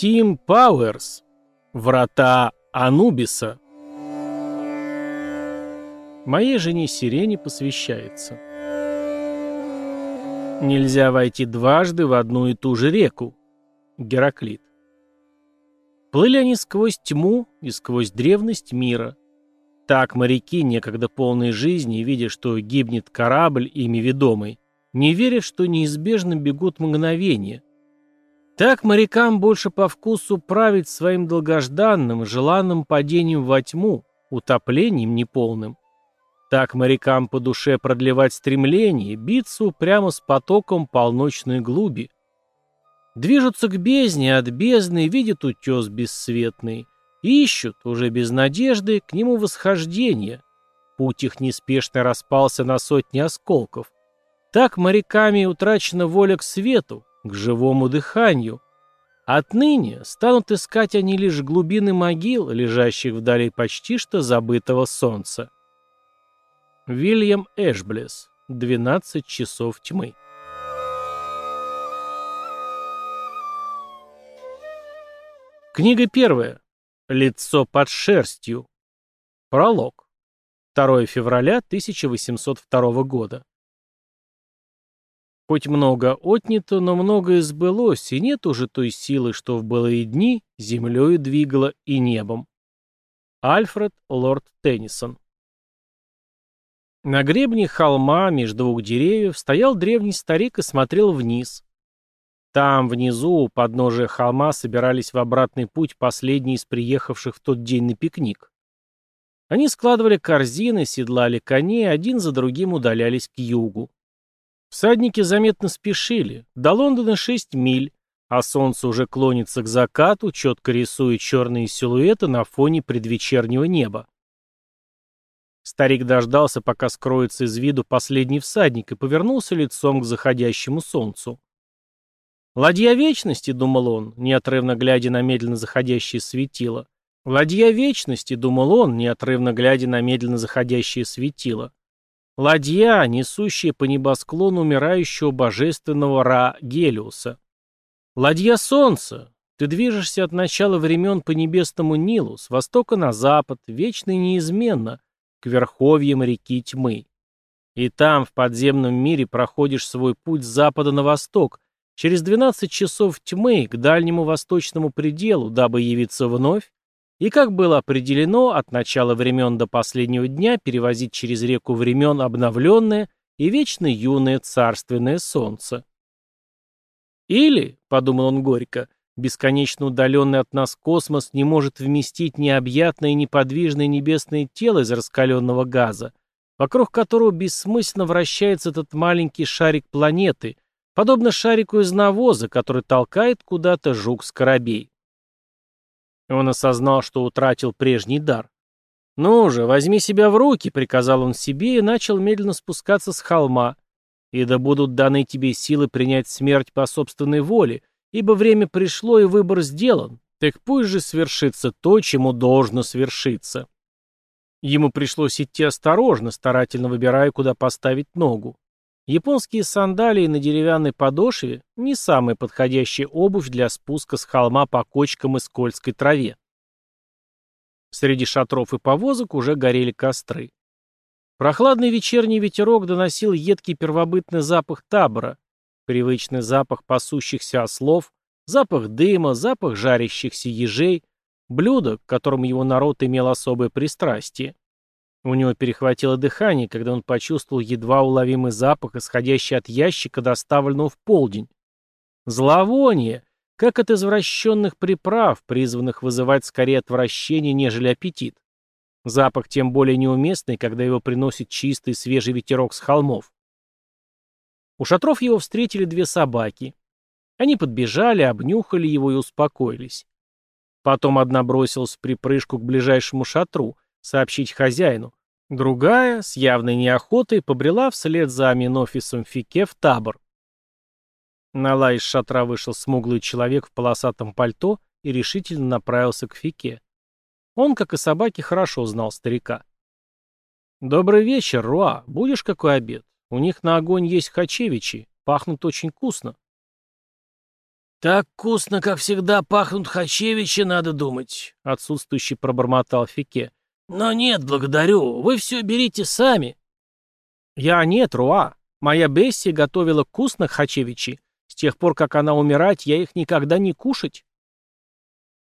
Тим Пауэрс. Врата Анубиса. Моей жене Сирене посвящается. Нельзя войти дважды в одну и ту же реку. Гераклит. Плыли они сквозь тьму и сквозь древность мира. Так моряки, некогда полные жизни, видя, что гибнет корабль, ими ведомый, не верят, что неизбежно бегут мгновения. Так морякам больше по вкусу править своим долгожданным, желанным падением во тьму, утоплением неполным. Так морякам по душе продлевать стремление, биться прямо с потоком полночной глуби. Движутся к бездне, от бездны видят утес бесцветный. Ищут, уже без надежды, к нему восхождение. Путь их неспешно распался на сотни осколков. Так моряками утрачена воля к свету, к живому дыханию. Отныне станут искать они лишь глубины могил, лежащих вдали почти что забытого солнца. Вильям Эшблес. 12 часов тьмы. Книга первая. Лицо под шерстью. Пролог. 2 февраля 1802 года. Хоть много отнято, но многое сбылось, и нет уже той силы, что в былые дни землею двигала и небом. Альфред Лорд Теннисон на гребне холма между двух деревьев стоял древний старик и смотрел вниз. Там, внизу, у подножия холма, собирались в обратный путь последние из приехавших в тот день на пикник. Они складывали корзины, седлали коней, один за другим удалялись к югу. Всадники заметно спешили. До Лондона шесть миль, а солнце уже клонится к закату, четко рисуя черные силуэты на фоне предвечернего неба. Старик дождался, пока скроется из виду последний всадник, и повернулся лицом к заходящему солнцу. «Ладья вечности», — думал он, неотрывно глядя на медленно заходящее светило. «Ладья вечности», — думал он, неотрывно глядя на медленно заходящее светило. Ладья, несущая по небосклону умирающего божественного Ра Гелиуса. Ладья солнца, ты движешься от начала времен по небесному Нилу, с востока на запад, вечно и неизменно, к верховьям реки тьмы. И там, в подземном мире, проходишь свой путь с запада на восток, через 12 часов тьмы к дальнему восточному пределу, дабы явиться вновь, и, как было определено, от начала времен до последнего дня перевозить через реку времен обновленное и вечно юное царственное солнце. Или, — подумал он горько, Бесконечно удаленный от нас космос не может вместить необъятное неподвижное небесное тело из раскаленного газа, вокруг которого бессмысленно вращается этот маленький шарик планеты, подобно шарику из навоза, который толкает куда-то жук-скоробей. Он осознал, что утратил прежний дар. «Ну же, возьми себя в руки», — приказал он себе и начал медленно спускаться с холма. «И да будут даны тебе силы принять смерть по собственной воле, Ибо время пришло и выбор сделан, так пусть же свершится то, чему должно свершиться. Ему пришлось идти осторожно, старательно выбирая, куда поставить ногу. Японские сандалии на деревянной подошве – не самая подходящая обувь для спуска с холма по кочкам и скользкой траве. Среди шатров и повозок уже горели костры. Прохладный вечерний ветерок доносил едкий первобытный запах табора, Привычный запах пасущихся ослов, запах дыма, запах жарящихся ежей, блюдо, к которому его народ имел особое пристрастие. У него перехватило дыхание, когда он почувствовал едва уловимый запах, исходящий от ящика, доставленного в полдень. Зловоние, как от извращенных приправ, призванных вызывать скорее отвращение, нежели аппетит. Запах тем более неуместный, когда его приносит чистый свежий ветерок с холмов. У шатров его встретили две собаки. Они подбежали, обнюхали его и успокоились. Потом одна бросилась в припрыжку к ближайшему шатру, сообщить хозяину. Другая, с явной неохотой, побрела вслед за Аминофисом Фике в табор. На лай из шатра вышел смуглый человек в полосатом пальто и решительно направился к Фике. Он, как и собаки, хорошо знал старика. «Добрый вечер, Руа. Будешь какой обед? У них на огонь есть хачевичи, пахнут очень вкусно. «Так вкусно, как всегда, пахнут хачевичи, надо думать», — отсутствующий пробормотал Фике. «Но нет, благодарю, вы все берите сами». «Я нет, Руа. Моя Бесси готовила вкусных хачевичи. С тех пор, как она умирать, я их никогда не кушать».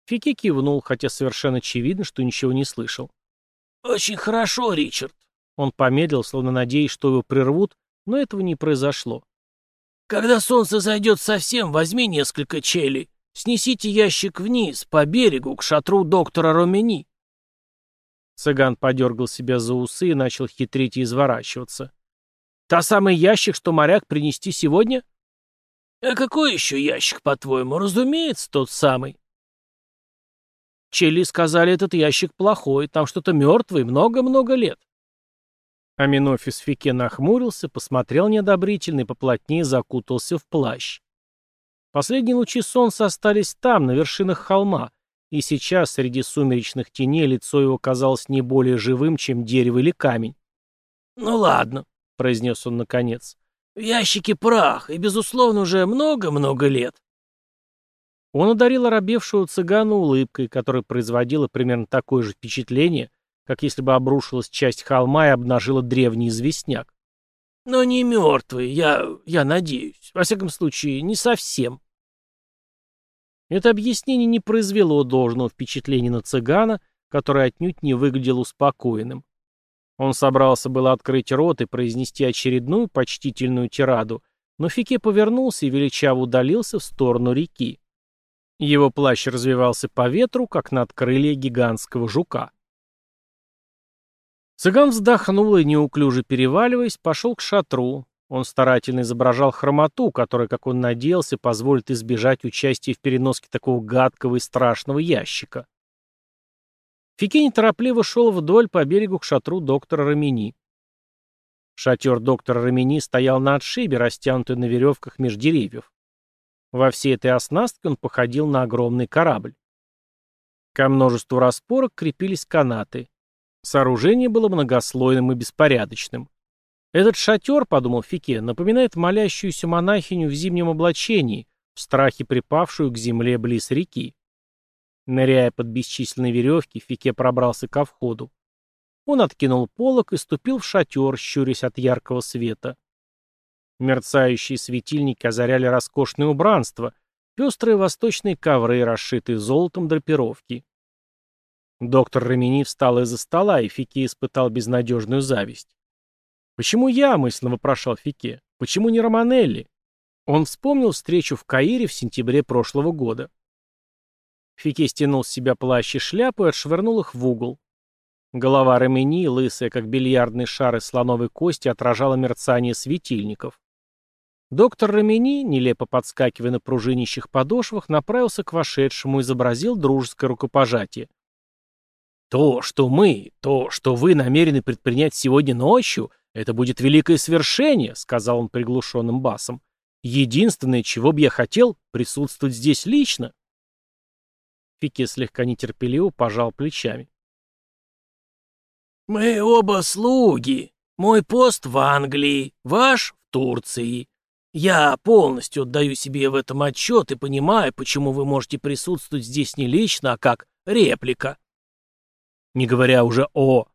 Фике кивнул, хотя совершенно очевидно, что ничего не слышал. «Очень хорошо, Ричард». Он помедлил, словно надеясь, что его прервут, но этого не произошло. Когда солнце зайдет совсем, возьми несколько челей. Снесите ящик вниз, по берегу, к шатру доктора Ромени. Цыган подергал себя за усы и начал хитрить и изворачиваться. «Та самый ящик, что моряк принести сегодня?» «А какой еще ящик, по-твоему? Разумеется, тот самый». Чели сказали, этот ящик плохой, там что-то мертвый, много-много лет. Аминофис Фике нахмурился, посмотрел неодобрительно и поплотнее закутался в плащ. Последние лучи солнца остались там, на вершинах холма, и сейчас среди сумеречных теней лицо его казалось не более живым, чем дерево или камень. «Ну ладно», — произнес он наконец, — «в ящике прах, и, безусловно, уже много-много лет». Он одарил оробевшего цыгана улыбкой, которая производила примерно такое же впечатление, как если бы обрушилась часть холма и обнажила древний известняк. «Но не мертвый, я... я надеюсь. Во всяком случае, не совсем». Это объяснение не произвело должного впечатления на цыгана, который отнюдь не выглядел успокоенным. Он собрался было открыть рот и произнести очередную почтительную тираду, но Фике повернулся и величаво удалился в сторону реки. Его плащ развивался по ветру, как над крылья гигантского жука. Цыган вздохнул и, неуклюже переваливаясь, пошел к шатру. Он старательно изображал хромоту, которая, как он надеялся, позволит избежать участия в переноске такого гадкого и страшного ящика. Фике неторопливо шел вдоль по берегу к шатру доктора Рамини. Шатер доктора Рамини стоял на отшибе, растянутый на веревках меж деревьев. Во всей этой оснастке он походил на огромный корабль. Ко множеству распорок крепились канаты. Сооружение было многослойным и беспорядочным. Этот шатер, подумал Фике, напоминает молящуюся монахиню в зимнем облачении, в страхе припавшую к земле близ реки. Ныряя под бесчисленные веревки, Фике пробрался ко входу. Он откинул полог и ступил в шатер, щурясь от яркого света. Мерцающие светильники озаряли роскошное убранство, пестрые восточные ковры, расшитые золотом драпировки. Доктор Рамини встал из-за стола, и Фике испытал безнадежную зависть. «Почему я?» — мысленно вопрошал Фике. «Почему не Романелли?» Он вспомнил встречу в Каире в сентябре прошлого года. Фике стянул с себя плащ и шляпу и отшвырнул их в угол. Голова Рамини, лысая, как бильярдный шар из слоновой кости, отражала мерцание светильников. Доктор Рамини, нелепо подскакивая на пружинищих подошвах, направился к вошедшему и изобразил дружеское рукопожатие. То, что мы, то, что вы намерены предпринять сегодня ночью, это будет великое свершение, сказал он приглушенным басом. Единственное, чего бы я хотел, присутствовать здесь лично. Фике слегка нетерпеливо пожал плечами. «Мы оба слуги. Мой пост в Англии, ваш в Турции. Я полностью отдаю себе в этом отчет и понимаю, почему вы можете присутствовать здесь не лично, а как реплика. Не говоря уже о...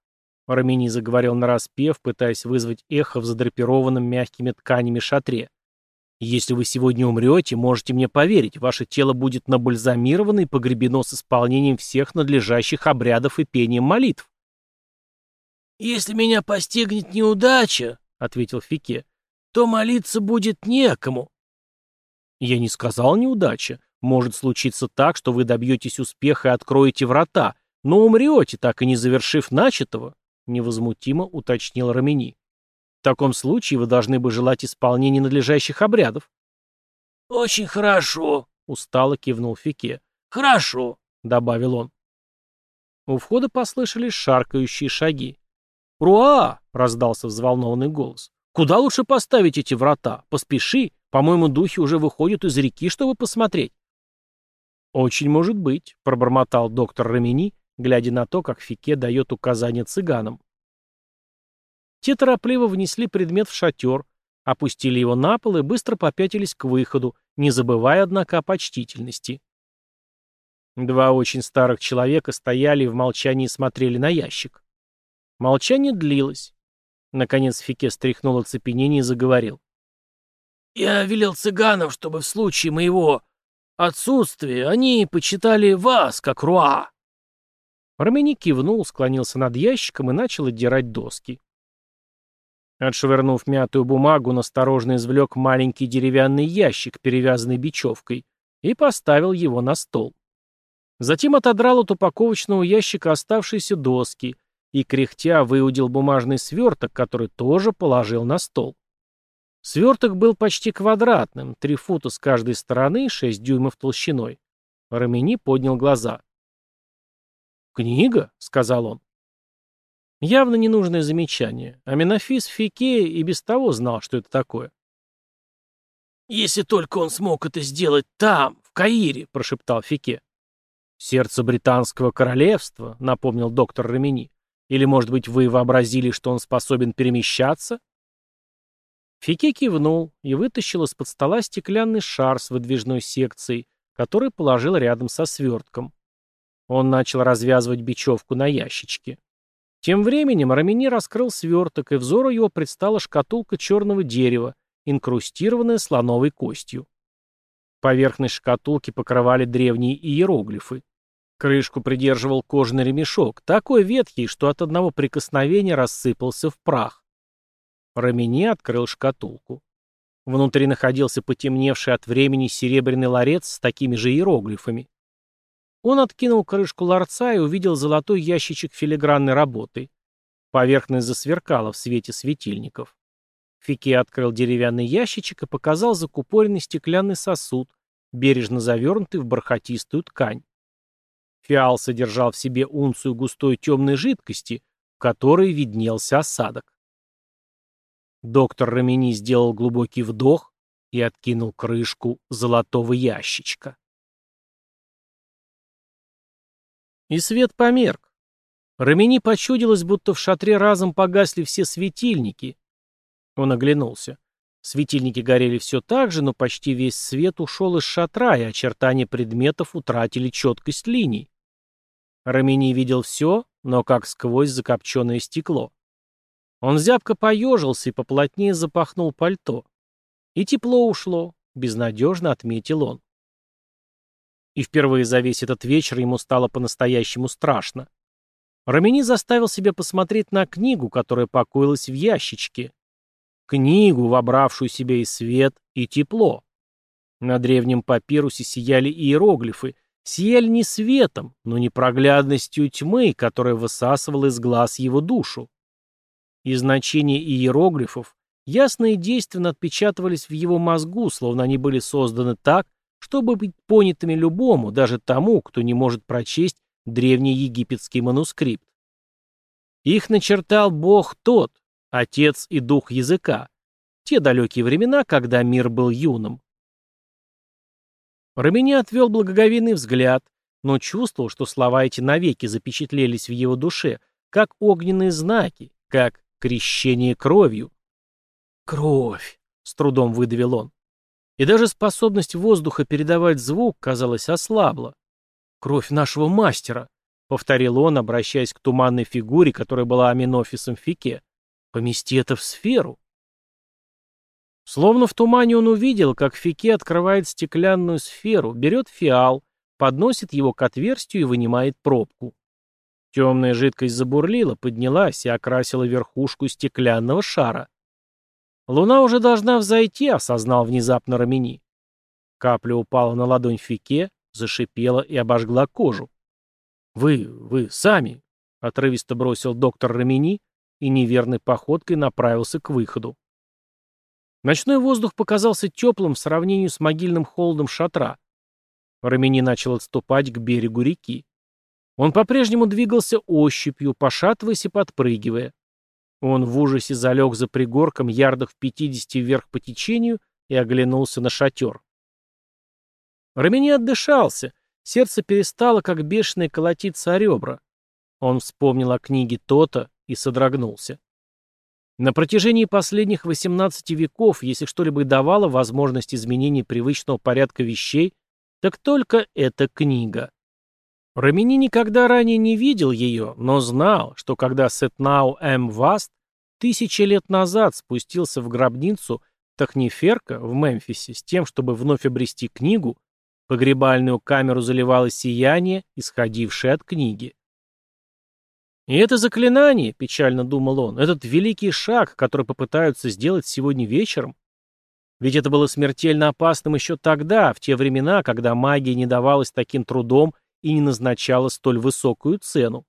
Рамини заговорил нараспев, пытаясь вызвать эхо в задрапированном мягкими тканями шатре. «Если вы сегодня умрете, можете мне поверить, ваше тело будет набальзамировано и погребено с исполнением всех надлежащих обрядов и пением молитв». «Если меня постигнет неудача», — ответил Фике, — «то молиться будет некому». «Я не сказал неудача. Может случиться так, что вы добьетесь успеха и откроете врата, «Но умрете, так и не завершив начатого», — невозмутимо уточнил Рамини. «В таком случае вы должны бы желать исполнения надлежащих обрядов». «Очень хорошо», — устало кивнул Фике. «Хорошо», — добавил он. У входа послышались шаркающие шаги. «Руа!» — раздался взволнованный голос. «Куда лучше поставить эти врата? Поспеши, по-моему, духи уже выходят из реки, чтобы посмотреть». «Очень может быть», — пробормотал доктор Рамини глядя на то, как Фике дает указания цыганам. Те торопливо внесли предмет в шатер, опустили его на пол и быстро попятились к выходу, не забывая, однако, о почтительности. Два очень старых человека стояли и в молчании смотрели на ящик. Молчание длилось. Наконец Фике стряхнул оцепенение и заговорил. «Я велел цыганам, чтобы в случае моего отсутствия они почитали вас, как руа». Рамени кивнул, склонился над ящиком и начал отдирать доски. Отшвырнув мятую бумагу, он осторожно извлек маленький деревянный ящик, перевязанный бечевкой, и поставил его на стол. Затем отодрал от упаковочного ящика оставшиеся доски и, кряхтя, выудил бумажный сверток, который тоже положил на стол. Сверток был почти квадратным, три фута с каждой стороны, шесть дюймов толщиной. Рамени поднял глаза. «Книга?» — сказал он. Явно ненужное замечание. А Менофис Фике и без того знал, что это такое. «Если только он смог это сделать там, в Каире», — прошептал Фике. «Сердце британского королевства», — напомнил доктор Рамини. «Или, может быть, вы вообразили, что он способен перемещаться?» Фике кивнул и вытащил из-под стола стеклянный шар с выдвижной секцией, который положил рядом со свертком. Он начал развязывать бечевку на ящичке. Тем временем Рамини раскрыл сверток, и взору его предстала шкатулка черного дерева, инкрустированная слоновой костью. Поверхность шкатулки покрывали древние иероглифы. Крышку придерживал кожаный ремешок, такой ветхий, что от одного прикосновения рассыпался в прах. Рамини открыл шкатулку. Внутри находился потемневший от времени серебряный ларец с такими же иероглифами. Он откинул крышку ларца и увидел золотой ящичек филигранной работы. Поверхность засверкала в свете светильников. Фике открыл деревянный ящичек и показал закупоренный стеклянный сосуд, бережно завернутый в бархатистую ткань. Фиал содержал в себе унцию густой темной жидкости, в которой виднелся осадок. Доктор Рамини сделал глубокий вдох и откинул крышку золотого ящичка. И свет померк. Рамини почудилось, будто в шатре разом погасли все светильники. Он оглянулся. Светильники горели все так же, но почти весь свет ушел из шатра, и очертания предметов утратили четкость линий. Рамини видел все, но как сквозь закопченное стекло. Он зябко поежился и поплотнее запахнул пальто. И тепло ушло, безнадежно отметил он. И впервые за весь этот вечер ему стало по-настоящему страшно. Рамини заставил себя посмотреть на книгу, которая покоилась в ящичке. Книгу, вобравшую в себя и свет, и тепло. На древнем папирусе сияли иероглифы, сияли не светом, но непроглядностью тьмы, которая высасывала из глаз его душу. И значения иероглифов ясно и действенно отпечатывались в его мозгу, словно они были созданы так, чтобы быть понятыми любому, даже тому, кто не может прочесть древний египетский манускрипт. Их начертал Бог тот, Отец и Дух языка, те далекие времена, когда мир был юным. Рамини отвел благоговейный взгляд, но чувствовал, что слова эти навеки запечатлелись в его душе, как огненные знаки, как крещение кровью. «Кровь!» — с трудом выдавил он. И даже способность воздуха передавать звук, казалось, ослабла. «Кровь нашего мастера», — повторил он, обращаясь к туманной фигуре, которая была Аминофисом Фике. «Помести это в сферу». Словно в тумане он увидел, как Фике открывает стеклянную сферу, берет фиал, подносит его к отверстию и вынимает пробку. Темная жидкость забурлила, поднялась и окрасила верхушку стеклянного шара. Луна уже должна взойти, осознал внезапно Рамини. Капля упала на ладонь Фике, зашипела и обожгла кожу. «Вы, вы сами!» — отрывисто бросил доктор Рамини и неверной походкой направился к выходу. Ночной воздух показался теплым в сравнении с могильным холодом шатра. Рамини начал отступать к берегу реки. Он по-прежнему двигался ощупью, пошатываясь и подпрыгивая. Он в ужасе залег за пригорком ярдов в пятидесяти вверх по течению и оглянулся на шатер. Рамини отдышался, сердце перестало, как бешеное, колотиться о ребра. Он вспомнил о книге то и содрогнулся. На протяжении последних 18 веков, если что-либо давало возможность изменения привычного порядка вещей, так только эта книга. Рамини никогда ранее не видел ее, но знал, что когда Сетнау М. Васт тысячи лет назад спустился в гробницу Тахниферка в Мемфисе с тем, чтобы вновь обрести книгу, погребальную камеру заливало сияние, исходившее от книги. И это заклинание, печально думал он, этот великий шаг, который попытаются сделать сегодня вечером, ведь это было смертельно опасным еще тогда, в те времена, когда магия не давалась таким трудом и не назначала столь высокую цену.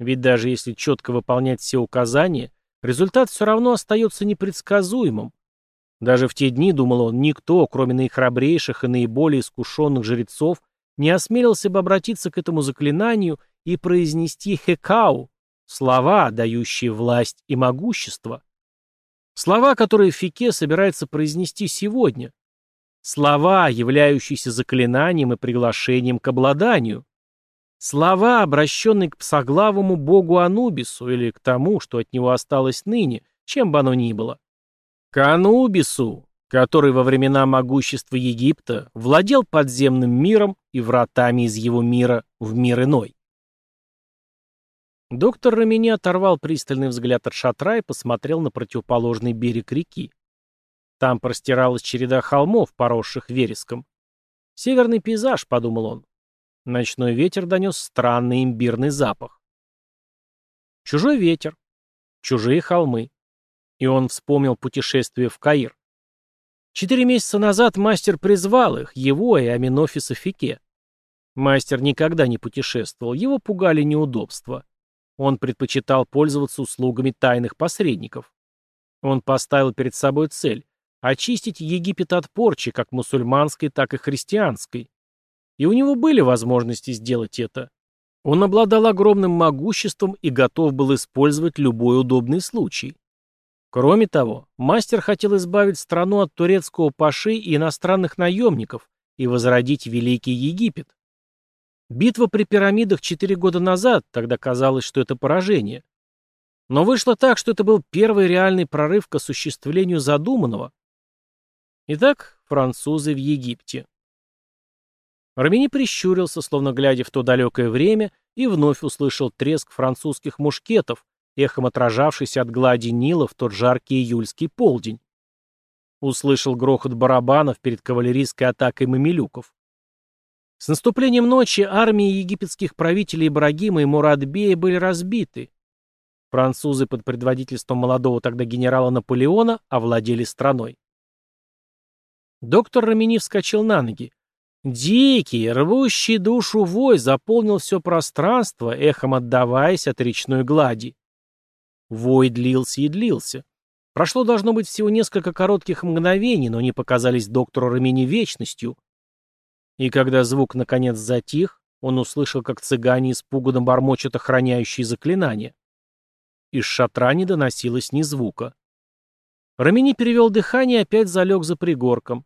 Ведь даже если четко выполнять все указания, результат все равно остается непредсказуемым. Даже в те дни, думал он, никто, кроме наихрабрейших и наиболее искушенных жрецов, не осмелился бы обратиться к этому заклинанию и произнести «хекау» — слова, дающие власть и могущество. Слова, которые Фике собирается произнести сегодня. Слова, являющиеся заклинанием и приглашением к обладанию. Слова, обращенные к псоглавому богу Анубису или к тому, что от него осталось ныне, чем бы оно ни было. К Анубису, который во времена могущества Египта владел подземным миром и вратами из его мира в мир иной. Доктор Рамини оторвал пристальный взгляд от шатра и посмотрел на противоположный берег реки. Там простиралась череда холмов, поросших вереском. «Северный пейзаж», — подумал он. Ночной ветер донес странный имбирный запах. Чужой ветер, чужие холмы. И он вспомнил путешествие в Каир. Четыре месяца назад мастер призвал их, его и Аминофиса Фике. Мастер никогда не путешествовал, его пугали неудобства. Он предпочитал пользоваться услугами тайных посредников. Он поставил перед собой цель – очистить Египет от порчи, как мусульманской, так и христианской. И у него были возможности сделать это. Он обладал огромным могуществом и готов был использовать любой удобный случай. Кроме того, мастер хотел избавить страну от турецкого паши и иностранных наемников и возродить Великий Египет. Битва при пирамидах четыре года назад, тогда казалось, что это поражение. Но вышло так, что это был первый реальный прорыв к осуществлению задуманного. Итак, французы в Египте. Рамини прищурился, словно глядя в то далекое время, и вновь услышал треск французских мушкетов, эхом отражавшийся от глади Нила в тот жаркий июльский полдень. Услышал грохот барабанов перед кавалерийской атакой мамилюков. С наступлением ночи армии египетских правителей Ибрагима и Мурадбея были разбиты. Французы под предводительством молодого тогда генерала Наполеона овладели страной. Доктор Рамини вскочил на ноги. Дикий, рвущий душу вой заполнил все пространство, эхом отдаваясь от речной глади. Вой длился и длился. Прошло должно быть всего несколько коротких мгновений, но они показались доктору Рамини вечностью. И когда звук наконец затих, он услышал, как цыгане испуганно бормочут охраняющие заклинания. Из шатра не доносилось ни звука. Рамини перевел дыхание и опять залег за пригорком.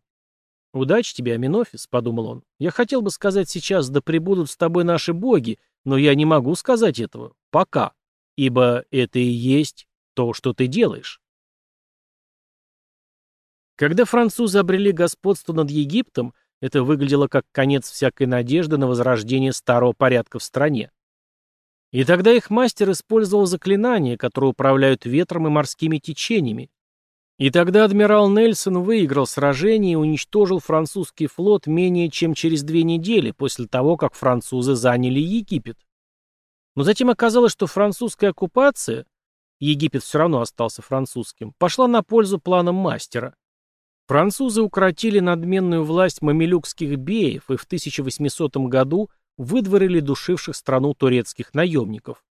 «Удачи тебе, Аминофис», — подумал он. «Я хотел бы сказать сейчас, да пребудут с тобой наши боги, но я не могу сказать этого. Пока. Ибо это и есть то, что ты делаешь». Когда французы обрели господство над Египтом, это выглядело как конец всякой надежды на возрождение старого порядка в стране. И тогда их мастер использовал заклинания, которые управляют ветром и морскими течениями. И тогда адмирал Нельсон выиграл сражение и уничтожил французский флот менее чем через две недели после того, как французы заняли Египет. Но затем оказалось, что французская оккупация, Египет все равно остался французским, пошла на пользу планам мастера. Французы укротили надменную власть мамилюкских беев и в 1800 году выдворили душивших страну турецких наемников.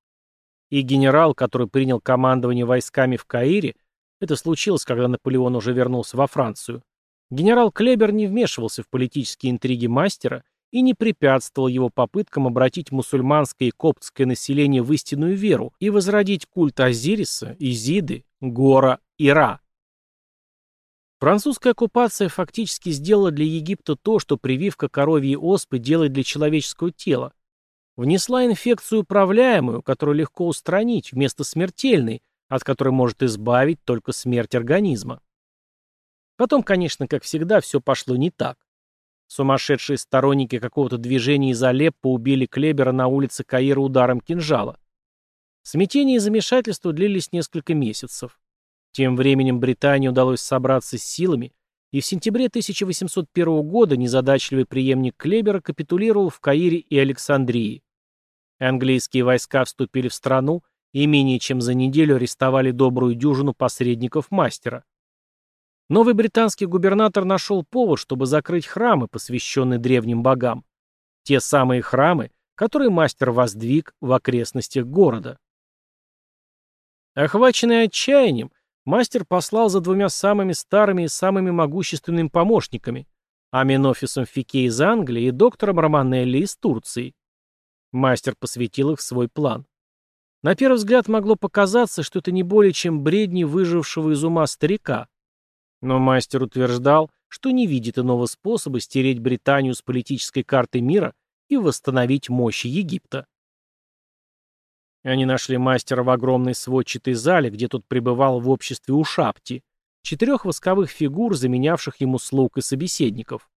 И генерал, который принял командование войсками в Каире, это случилось, когда Наполеон уже вернулся во Францию, генерал Клебер не вмешивался в политические интриги мастера и не препятствовал его попыткам обратить мусульманское и коптское население в истинную веру и возродить культ Азириса, Изиды, Гора и Ра. Французская оккупация фактически сделала для Египта то, что прививка коровьей оспы делает для человеческого тела. Внесла инфекцию управляемую, которую легко устранить, вместо смертельной, от которой может избавить только смерть организма. Потом, конечно, как всегда, все пошло не так. Сумасшедшие сторонники какого-то движения из Алеппо убили Клебера на улице Каира ударом кинжала. Смятение и замешательство длились несколько месяцев. Тем временем Британии удалось собраться с силами, и в сентябре 1801 года незадачливый преемник Клебера капитулировал в Каире и Александрии. Английские войска вступили в страну и менее чем за неделю арестовали добрую дюжину посредников мастера. Новый британский губернатор нашел повод, чтобы закрыть храмы, посвященные древним богам. Те самые храмы, которые мастер воздвиг в окрестностях города. Охваченный отчаянием, мастер послал за двумя самыми старыми и самыми могущественными помощниками – Аминофисом Фике из Англии и доктором Романелли из Турции. Мастер посвятил их в свой план. На первый взгляд могло показаться, что это не более чем бредни выжившего из ума старика. Но мастер утверждал, что не видит иного способа стереть Британию с политической карты мира и восстановить мощи Египта. Они нашли мастера в огромной сводчатой зале, где тот пребывал в обществе у Шапти, четырех восковых фигур, заменявших ему слуг и собеседников.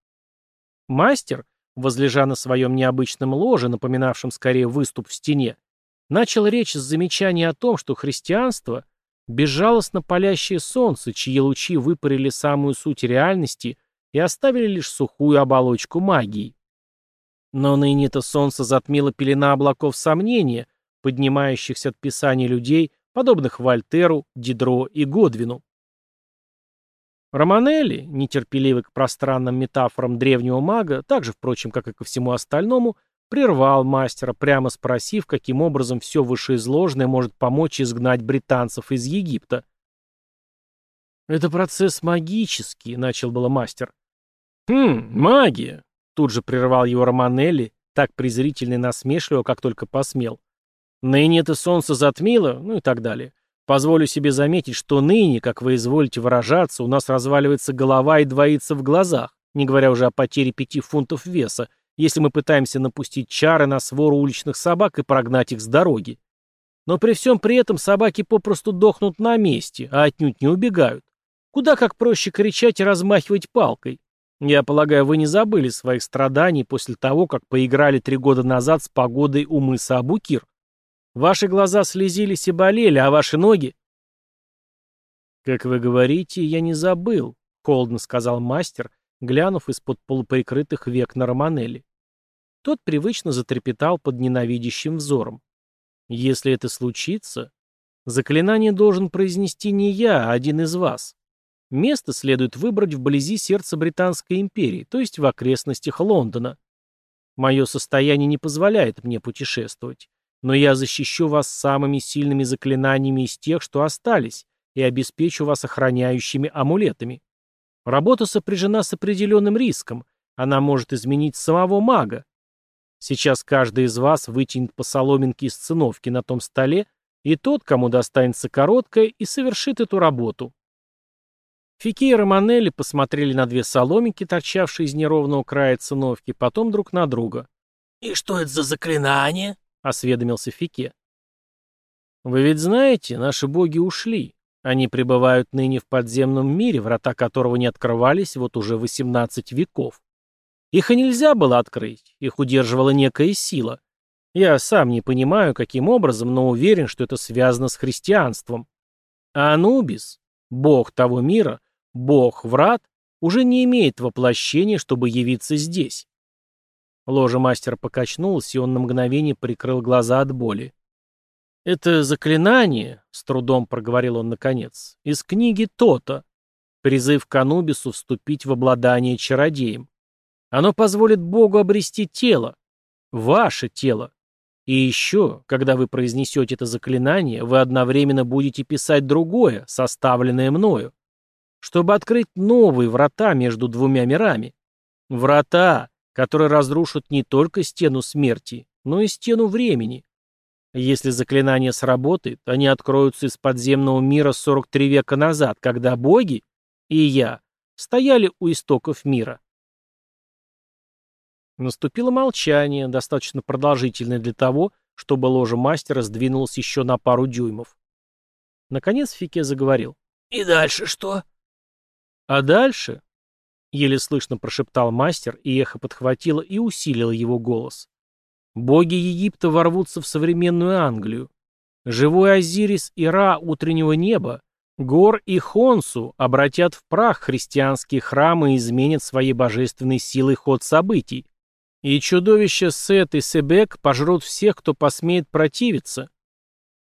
Мастер, возлежа на своем необычном ложе, напоминавшем скорее выступ в стене, начал речь с замечания о том, что христианство — безжалостно палящее солнце, чьи лучи выпарили самую суть реальности и оставили лишь сухую оболочку магии. Но ныне это солнце затмило пелена облаков сомнения, поднимающихся от писаний людей, подобных Вольтеру, Дидро и Годвину. Романелли, нетерпеливый к пространным метафорам древнего мага, так же, впрочем, как и ко всему остальному, прервал мастера, прямо спросив, каким образом все вышеизложенное может помочь изгнать британцев из Египта. «Это процесс магический», — начал было мастер. «Хм, магия», — тут же прервал его Романелли, так презрительно и насмешливо, как только посмел. Ныне это солнце затмило, ну и так далее. Позволю себе заметить, что ныне, как вы изволите выражаться, у нас разваливается голова и двоится в глазах, не говоря уже о потере пяти фунтов веса, если мы пытаемся напустить чары на свору уличных собак и прогнать их с дороги. Но при всем при этом собаки попросту дохнут на месте, а отнюдь не убегают. Куда как проще кричать и размахивать палкой. Я полагаю, вы не забыли своих страданий после того, как поиграли три года назад с погодой у мыса Абукир. Ваши глаза слезились и болели, а ваши ноги...» «Как вы говорите, я не забыл», — холодно сказал мастер, глянув из-под полуприкрытых век на Романелли. Тот привычно затрепетал под ненавидящим взором. «Если это случится, заклинание должен произнести не я, а один из вас. Место следует выбрать вблизи сердца Британской империи, то есть в окрестностях Лондона. Мое состояние не позволяет мне путешествовать но я защищу вас самыми сильными заклинаниями из тех, что остались, и обеспечу вас охраняющими амулетами. Работа сопряжена с определенным риском, она может изменить самого мага. Сейчас каждый из вас вытянет по соломинке из циновки на том столе, и тот, кому достанется короткая, и совершит эту работу. Фики и Романелли посмотрели на две соломинки, торчавшие из неровного края циновки, потом друг на друга. «И что это за заклинание?» осведомился Фике. «Вы ведь знаете, наши боги ушли. Они пребывают ныне в подземном мире, врата которого не открывались вот уже 18 веков. Их и нельзя было открыть, их удерживала некая сила. Я сам не понимаю, каким образом, но уверен, что это связано с христианством. А Анубис, бог того мира, бог врат, уже не имеет воплощения, чтобы явиться здесь. Ложа мастера покачнулась, и он на мгновение прикрыл глаза от боли. «Это заклинание», — с трудом проговорил он наконец, — «из книги То-то. Призыв к Анубису вступить в обладание чародеем. Оно позволит Богу обрести тело. Ваше тело. И еще, когда вы произнесете это заклинание, вы одновременно будете писать другое, составленное мною, чтобы открыть новые врата между двумя мирами. Врата, которые разрушат не только стену смерти, но и стену времени. Если заклинание сработает, они откроются из подземного мира 43 века назад, когда боги и я стояли у истоков мира. Наступило молчание, достаточно продолжительное для того, чтобы ложа мастера сдвинулась еще на пару дюймов. Наконец Фике заговорил. «И дальше что?» «А дальше?» — еле слышно прошептал мастер, и эхо подхватило и усилило его голос. «Боги Египта ворвутся в современную Англию. Живой Азирис и Ра утреннего неба, Гор и Хонсу обратят в прах христианские храмы и изменят своей божественной силой ход событий. И чудовища Сет и Себек пожрут всех, кто посмеет противиться.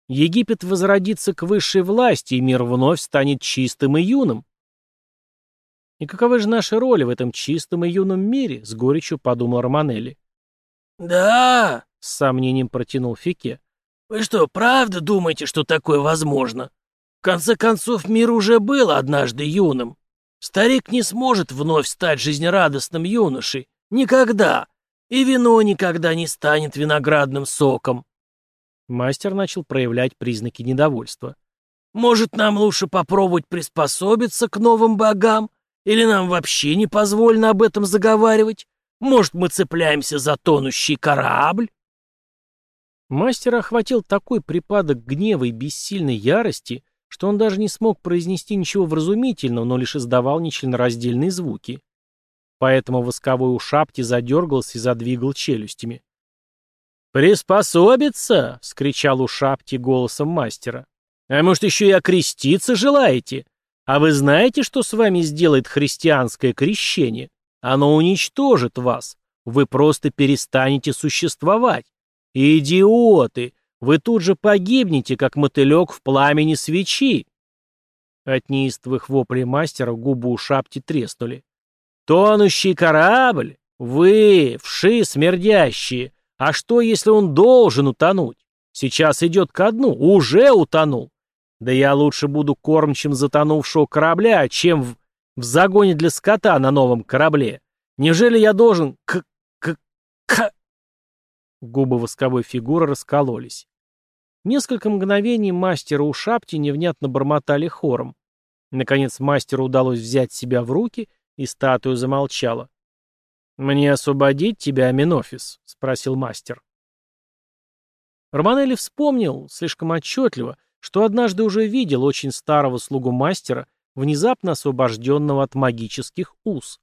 Египет возродится к высшей власти, и мир вновь станет чистым и юным. И каковы же наши роли в этом чистом и юном мире, с горечью подумал Романелли. «Да!» — с сомнением протянул Фике. «Вы что, правда думаете, что такое возможно? В конце концов, мир уже был однажды юным. Старик не сможет вновь стать жизнерадостным юношей. Никогда. И вино никогда не станет виноградным соком. Мастер начал проявлять признаки недовольства. Может, нам лучше попробовать приспособиться к новым богам? Или нам вообще не позволено об этом заговаривать? Может, мы цепляемся за тонущий корабль? Мастера охватил такой припадок гнева и бессильной ярости, что он даже не смог произнести ничего вразумительного, но лишь издавал нечленораздельные звуки. Поэтому восковой ушапти задергался и задвигал челюстями. «Приспособиться!» — скричал ушапти голосом мастера. «А может, еще и окреститься желаете? А вы знаете, что с вами сделает христианское крещение? Оно уничтожит вас. Вы просто перестанете существовать. Идиоты! Вы тут же погибнете, как мотылек в пламени свечи!» От неистовых воплей мастера губы у шапти треснули. «Тонущий корабль? Вы, вши смердящие! А что, если он должен утонуть? Сейчас идет ко дну, уже утонул. Да я лучше буду кормчим затонувшего корабля, чем в, в загоне для скота на новом корабле. Неужели я должен к... к... к...» Губы восковой фигуры раскололись. Несколько мгновений мастера у шапти невнятно бормотали хором. Наконец мастеру удалось взять себя в руки, и статуя замолчала. «Мне освободить тебя, Аминофис?» — спросил мастер. Романелли вспомнил, слишком отчетливо, что однажды уже видел очень старого слугу мастера, внезапно освобожденного от магических уз.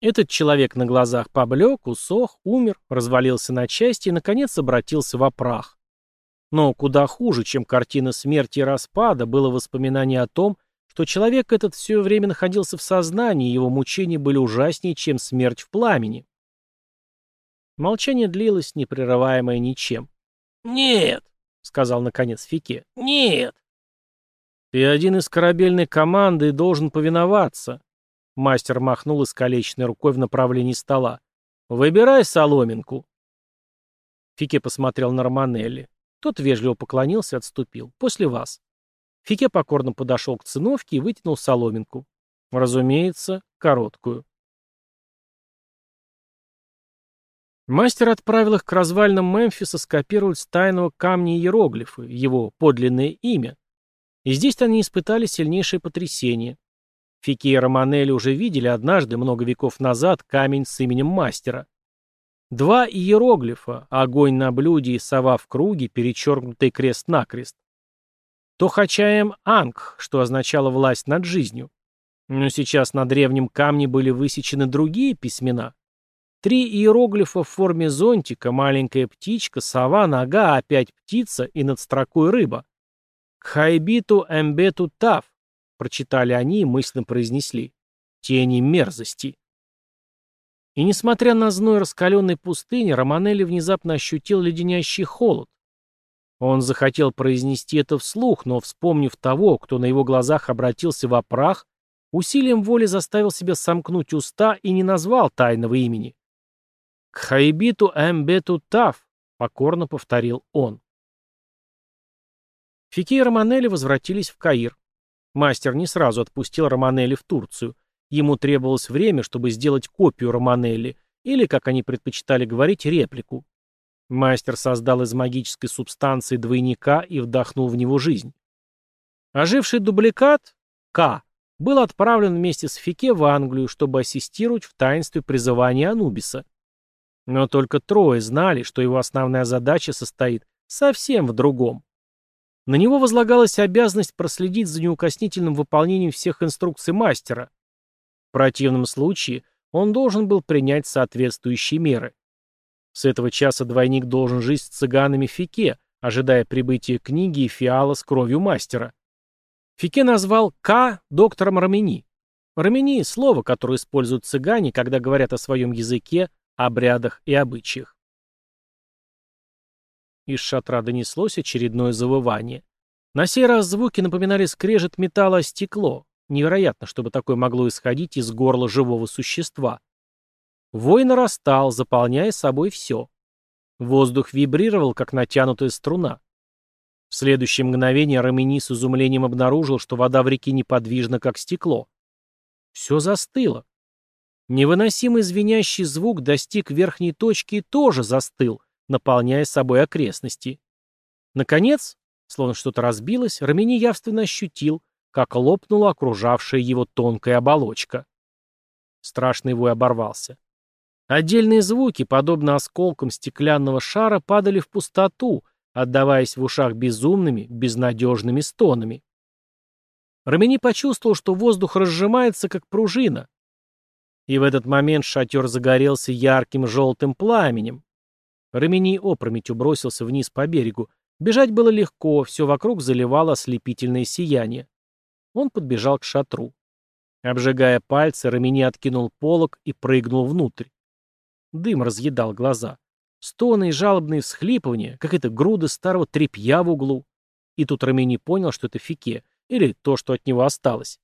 Этот человек на глазах поблек, усох, умер, развалился на части и, наконец, обратился в прах. Но куда хуже, чем картина смерти и распада, было воспоминание о том, что человек этот все время находился в сознании, и его мучения были ужаснее, чем смерть в пламени. Молчание длилось, не прерываемое ничем. «Нет», — сказал наконец Фике, — «нет». «Ты один из корабельной команды и должен повиноваться», — мастер махнул искалеченной рукой в направлении стола. «Выбирай соломинку». Фике посмотрел на Романелли. Тот вежливо поклонился и отступил. «После вас». Фике покорно подошел к циновке и вытянул соломинку. Разумеется, короткую. Мастер отправил их к развалинам Мемфиса скопировать с тайного камня иероглифы, его подлинное имя. И здесь они испытали сильнейшее потрясение. Фике и Романелли уже видели однажды, много веков назад, камень с именем мастера. Два иероглифа, огонь на блюде и сова в круге, перечеркнутый крест-накрест. Тохачаем Анг, что означало власть над жизнью. Но сейчас на древнем камне были высечены другие письмена. Три иероглифа в форме зонтика, маленькая птичка, сова, нога, опять птица и над строкой рыба. «Хайбиту эмбету тав», прочитали они и мысленно произнесли. «Тени мерзости». И несмотря на зной раскаленной пустыни, Романелли внезапно ощутил леденящий холод. Он захотел произнести это вслух, но, вспомнив того, кто на его глазах обратился в прах, усилием воли заставил себя сомкнуть уста и не назвал тайного имени. «Кхайбиту эмбету тав», — покорно повторил он. Фике и Романелли возвратились в Каир. Мастер не сразу отпустил Романелли в Турцию. Ему требовалось время, чтобы сделать копию Романелли, или, как они предпочитали говорить, реплику. Мастер создал из магической субстанции двойника и вдохнул в него жизнь. Оживший дубликат, К, был отправлен вместе с Фике в Англию, чтобы ассистировать в таинстве призывания Анубиса. Но только трое знали, что его основная задача состоит совсем в другом. На него возлагалась обязанность проследить за неукоснительным выполнением всех инструкций мастера. В противном случае он должен был принять соответствующие меры. С этого часа двойник должен жить с цыганами Фике, ожидая прибытия книги и фиала с кровью мастера. Фике назвал К доктором Рамени. Рамени – слово, которое используют цыгане, когда говорят о своем языке, обрядах и обычаях. Из шатра донеслось очередное завывание. На сей раз звуки напоминали скрежет металла о стекло. Невероятно, чтобы такое могло исходить из горла живого существа. Вой нарастал, заполняя собой все. Воздух вибрировал, как натянутая струна. В следующее мгновение Рамини с изумлением обнаружил, что вода в реке неподвижна, как стекло. Все застыло. Невыносимый звенящий звук достиг верхней точки и тоже застыл, наполняя собой окрестности. Наконец, словно что-то разбилось, Рамини явственно ощутил, как лопнула окружавшая его тонкая оболочка. Страшный вой оборвался. Отдельные звуки, подобно осколкам стеклянного шара, падали в пустоту, отдаваясь в ушах безумными, безнадежными стонами. Рамини почувствовал, что воздух разжимается, как пружина. И в этот момент шатер загорелся ярким желтым пламенем. Рамини опрометью бросился вниз по берегу. Бежать было легко, все вокруг заливало ослепительное сияние. Он подбежал к шатру. Обжигая пальцы, Рамини откинул полог и прыгнул внутрь. Дым разъедал глаза. Стоны и жалобные всхлипывания, как это груда старого тряпья в углу. И тут Рамини понял, что это фике, или то, что от него осталось.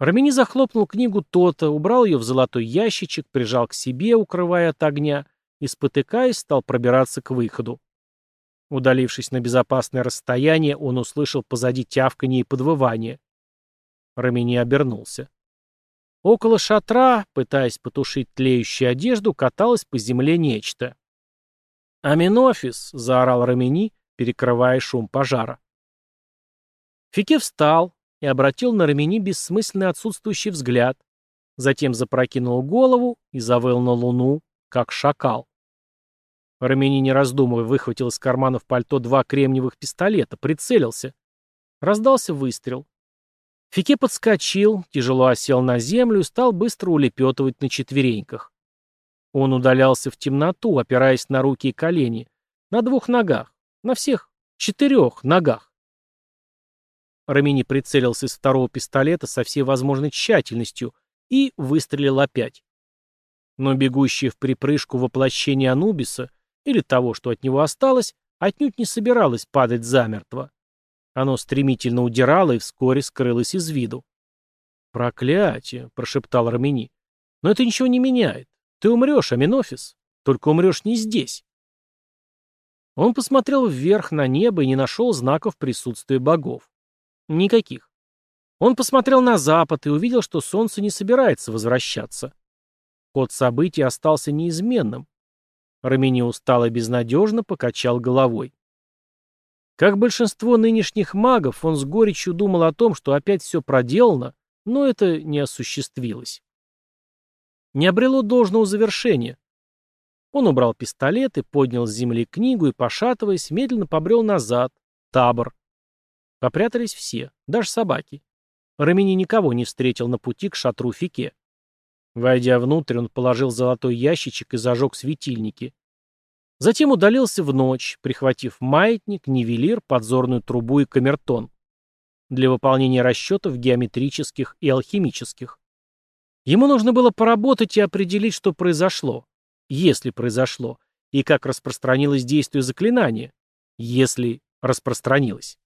Рамини захлопнул книгу то-то, убрал ее в золотой ящичек, прижал к себе, укрывая от огня, и, спотыкаясь, стал пробираться к выходу. Удалившись на безопасное расстояние, он услышал позади тявканье и подвывание. Рамини обернулся. Около шатра, пытаясь потушить тлеющую одежду, каталось по земле нечто. «Аминофис!» — заорал Рамини, перекрывая шум пожара. Фике встал и обратил на Рамини бессмысленный отсутствующий взгляд, затем запрокинул голову и завыл на луну, как шакал. Рамини, не раздумывая, выхватил из карманов пальто два кремниевых пистолета, прицелился. Раздался выстрел. Фике подскочил, тяжело осел на землю и стал быстро улепетывать на четвереньках. Он удалялся в темноту, опираясь на руки и колени, на двух ногах, на всех четырех ногах. Рамини прицелился из второго пистолета со всей возможной тщательностью и выстрелил опять. Но бегущее в припрыжку воплощение Анубиса, или того, что от него осталось, отнюдь не собиралось падать замертво. Оно стремительно удирало и вскоре скрылось из виду. «Проклятие!» — прошептал Рамини. «Но это ничего не меняет. Ты умрешь, Аминофис. Только умрешь не здесь». Он посмотрел вверх на небо и не нашел знаков присутствия богов. Никаких. Он посмотрел на запад и увидел, что солнце не собирается возвращаться. Ход событий остался неизменным. Рамини устало и безнадежно покачал головой. Как большинство нынешних магов, он с горечью думал о том, что опять все проделано, но это не осуществилось. Не обрело должного завершения. Он убрал пистолет и поднял с земли книгу и, пошатываясь, медленно побрел назад, табор. Попрятались все, даже собаки. Рамини никого не встретил на пути к шатру Фике. Войдя внутрь, он положил золотой ящичек и зажег светильники. Затем удалился в ночь, прихватив маятник, нивелир, подзорную трубу и камертон для выполнения расчетов геометрических и алхимических. Ему нужно было поработать и определить, что произошло, если произошло, и как распространилось действие заклинания, если распространилось.